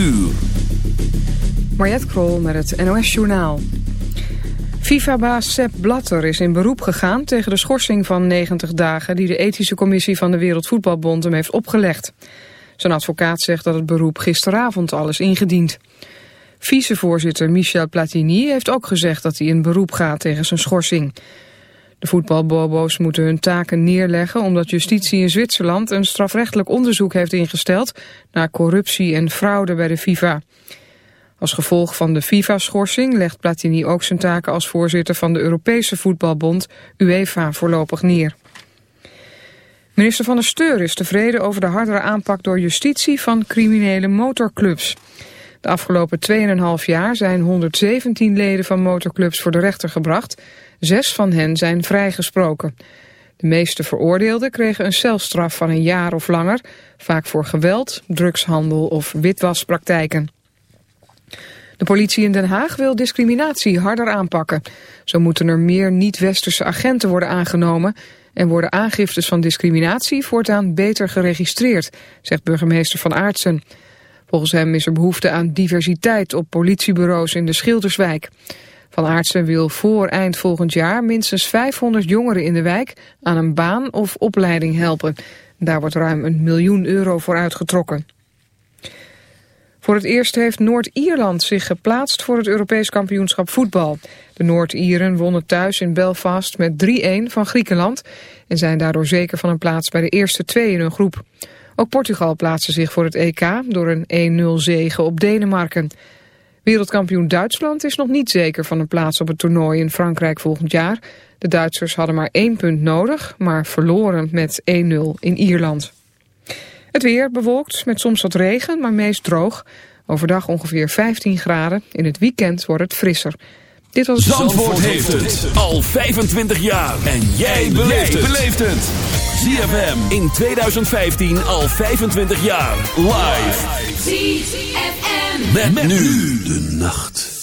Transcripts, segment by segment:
uur. Krol met het NOS Journaal. FIFA-baas Sepp Blatter is in beroep gegaan tegen de schorsing van 90 dagen... die de ethische commissie van de Wereldvoetbalbond hem heeft opgelegd. Zijn advocaat zegt dat het beroep gisteravond al is ingediend. Vicevoorzitter Michel Platini heeft ook gezegd dat hij in beroep gaat tegen zijn schorsing. De voetbalbobo's moeten hun taken neerleggen omdat justitie in Zwitserland een strafrechtelijk onderzoek heeft ingesteld naar corruptie en fraude bij de FIFA. Als gevolg van de FIFA-schorsing legt Platini ook zijn taken als voorzitter van de Europese voetbalbond UEFA voorlopig neer. Minister van der Steur is tevreden over de hardere aanpak door justitie van criminele motorclubs. De afgelopen 2,5 jaar zijn 117 leden van motorclubs voor de rechter gebracht. Zes van hen zijn vrijgesproken. De meeste veroordeelden kregen een celstraf van een jaar of langer, vaak voor geweld, drugshandel of witwaspraktijken. De politie in Den Haag wil discriminatie harder aanpakken. Zo moeten er meer niet-westerse agenten worden aangenomen... en worden aangiftes van discriminatie voortaan beter geregistreerd... zegt burgemeester Van Aartsen. Volgens hem is er behoefte aan diversiteit op politiebureaus in de Schilderswijk. Van Aartsen wil voor eind volgend jaar minstens 500 jongeren in de wijk... aan een baan of opleiding helpen. Daar wordt ruim een miljoen euro voor uitgetrokken. Voor het eerst heeft Noord-Ierland zich geplaatst voor het Europees kampioenschap voetbal. De Noord-Ieren wonnen thuis in Belfast met 3-1 van Griekenland... en zijn daardoor zeker van een plaats bij de eerste twee in hun groep. Ook Portugal plaatste zich voor het EK door een 1-0 zege op Denemarken. Wereldkampioen Duitsland is nog niet zeker van een plaats op het toernooi in Frankrijk volgend jaar. De Duitsers hadden maar één punt nodig, maar verloren met 1-0 in Ierland. Het weer bewolkt met soms wat regen, maar meest droog. Overdag ongeveer 15 graden. In het weekend wordt het frisser. Dit was Zandvoort, Zandvoort heeft het al 25 jaar. En jij beleeft het. ZFM in 2015 al 25 jaar. Live. ZFM. Met, nu de nacht.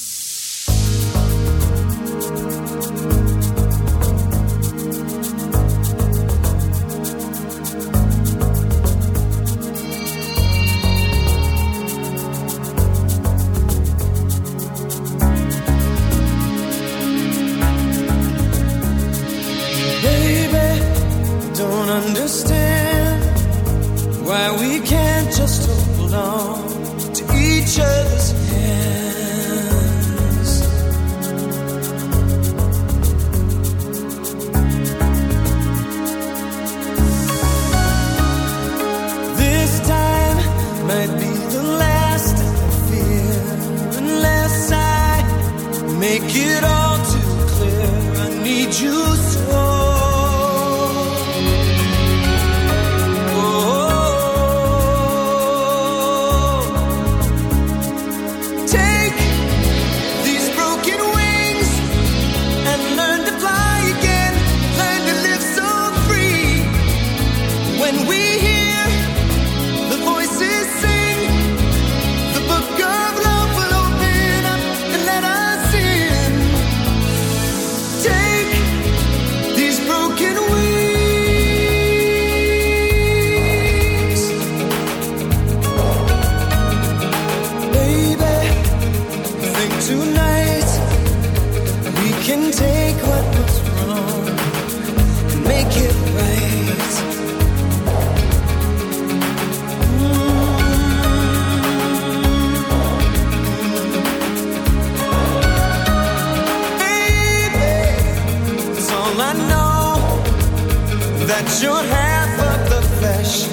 should half of the flesh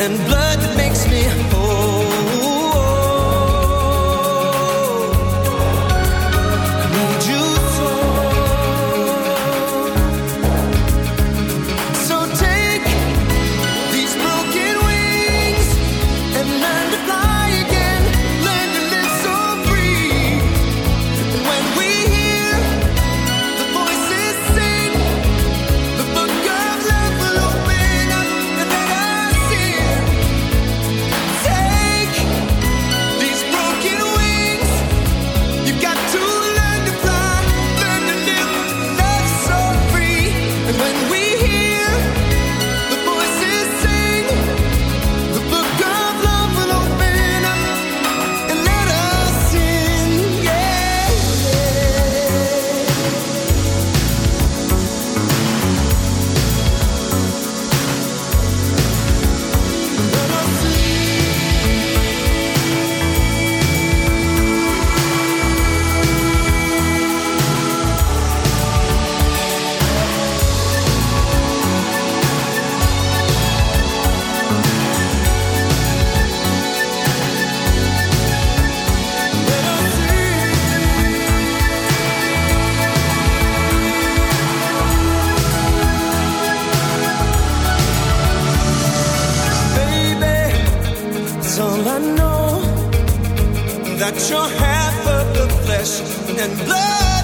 and blood. rapture half of the flesh and blood.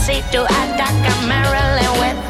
See to attack Attica, Maryland with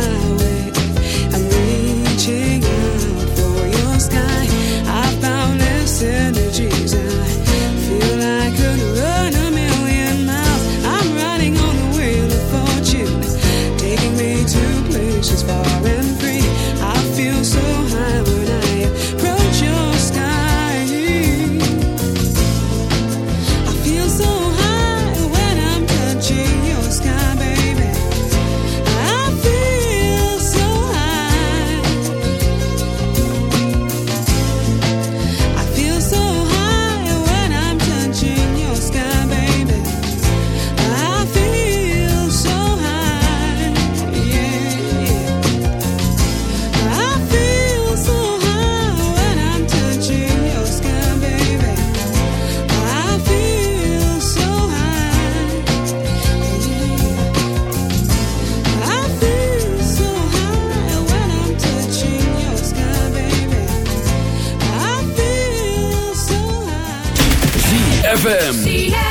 ZFM.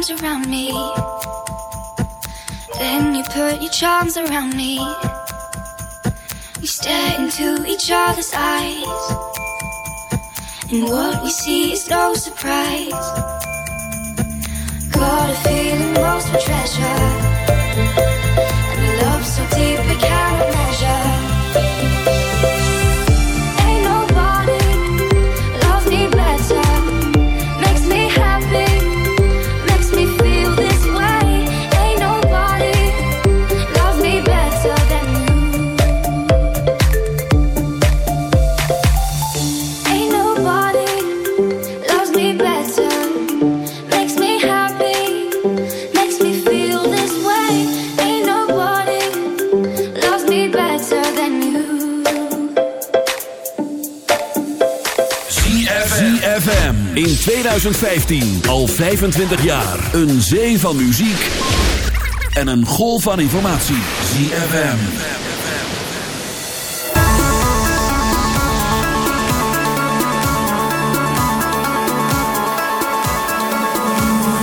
arms around me. Then you put your charms around me. We stare into each other's eyes. And what we see is no surprise. Got a feeling lost for treasure. And a love so deep we can't imagine. 2015. Al 25 jaar. Een zee van muziek en een golf van informatie. ZFM.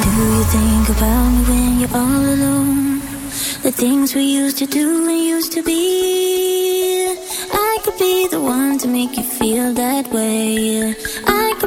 Do you think about me when you're all alone? The things we used to do and used to be. I could be the one to make you feel that way.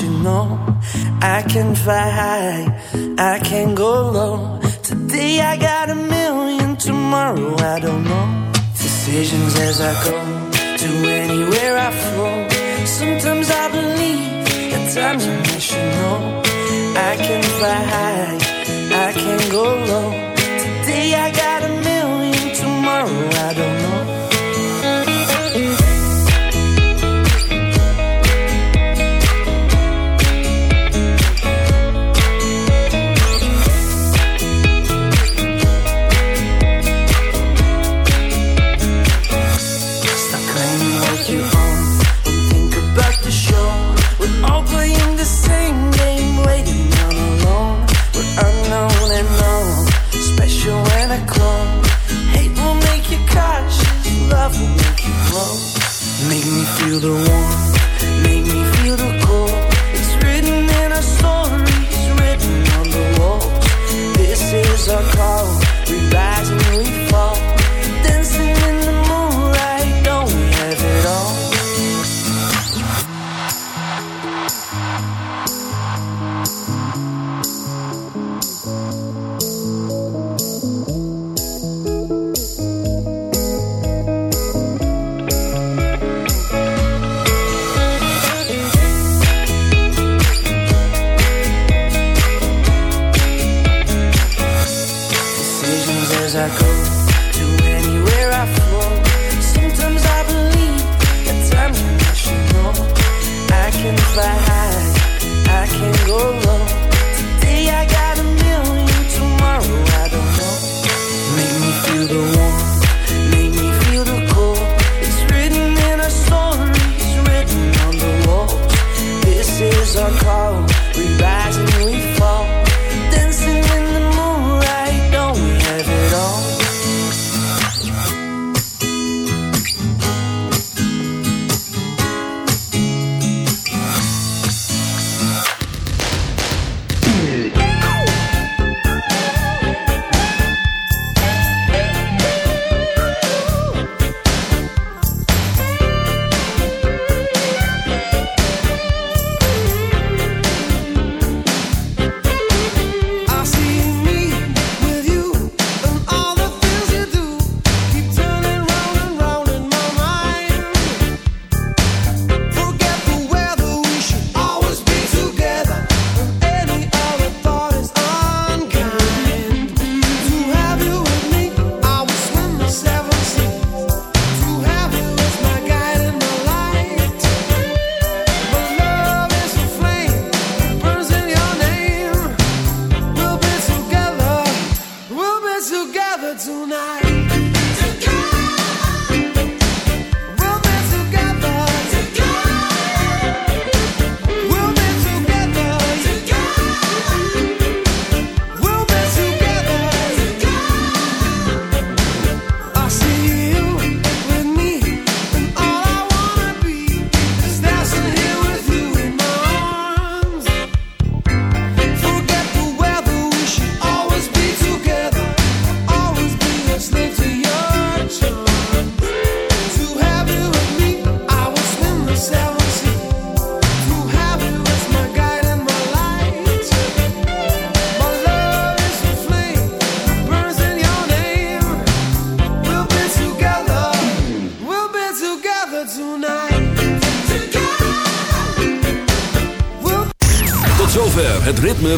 you know I can fly high.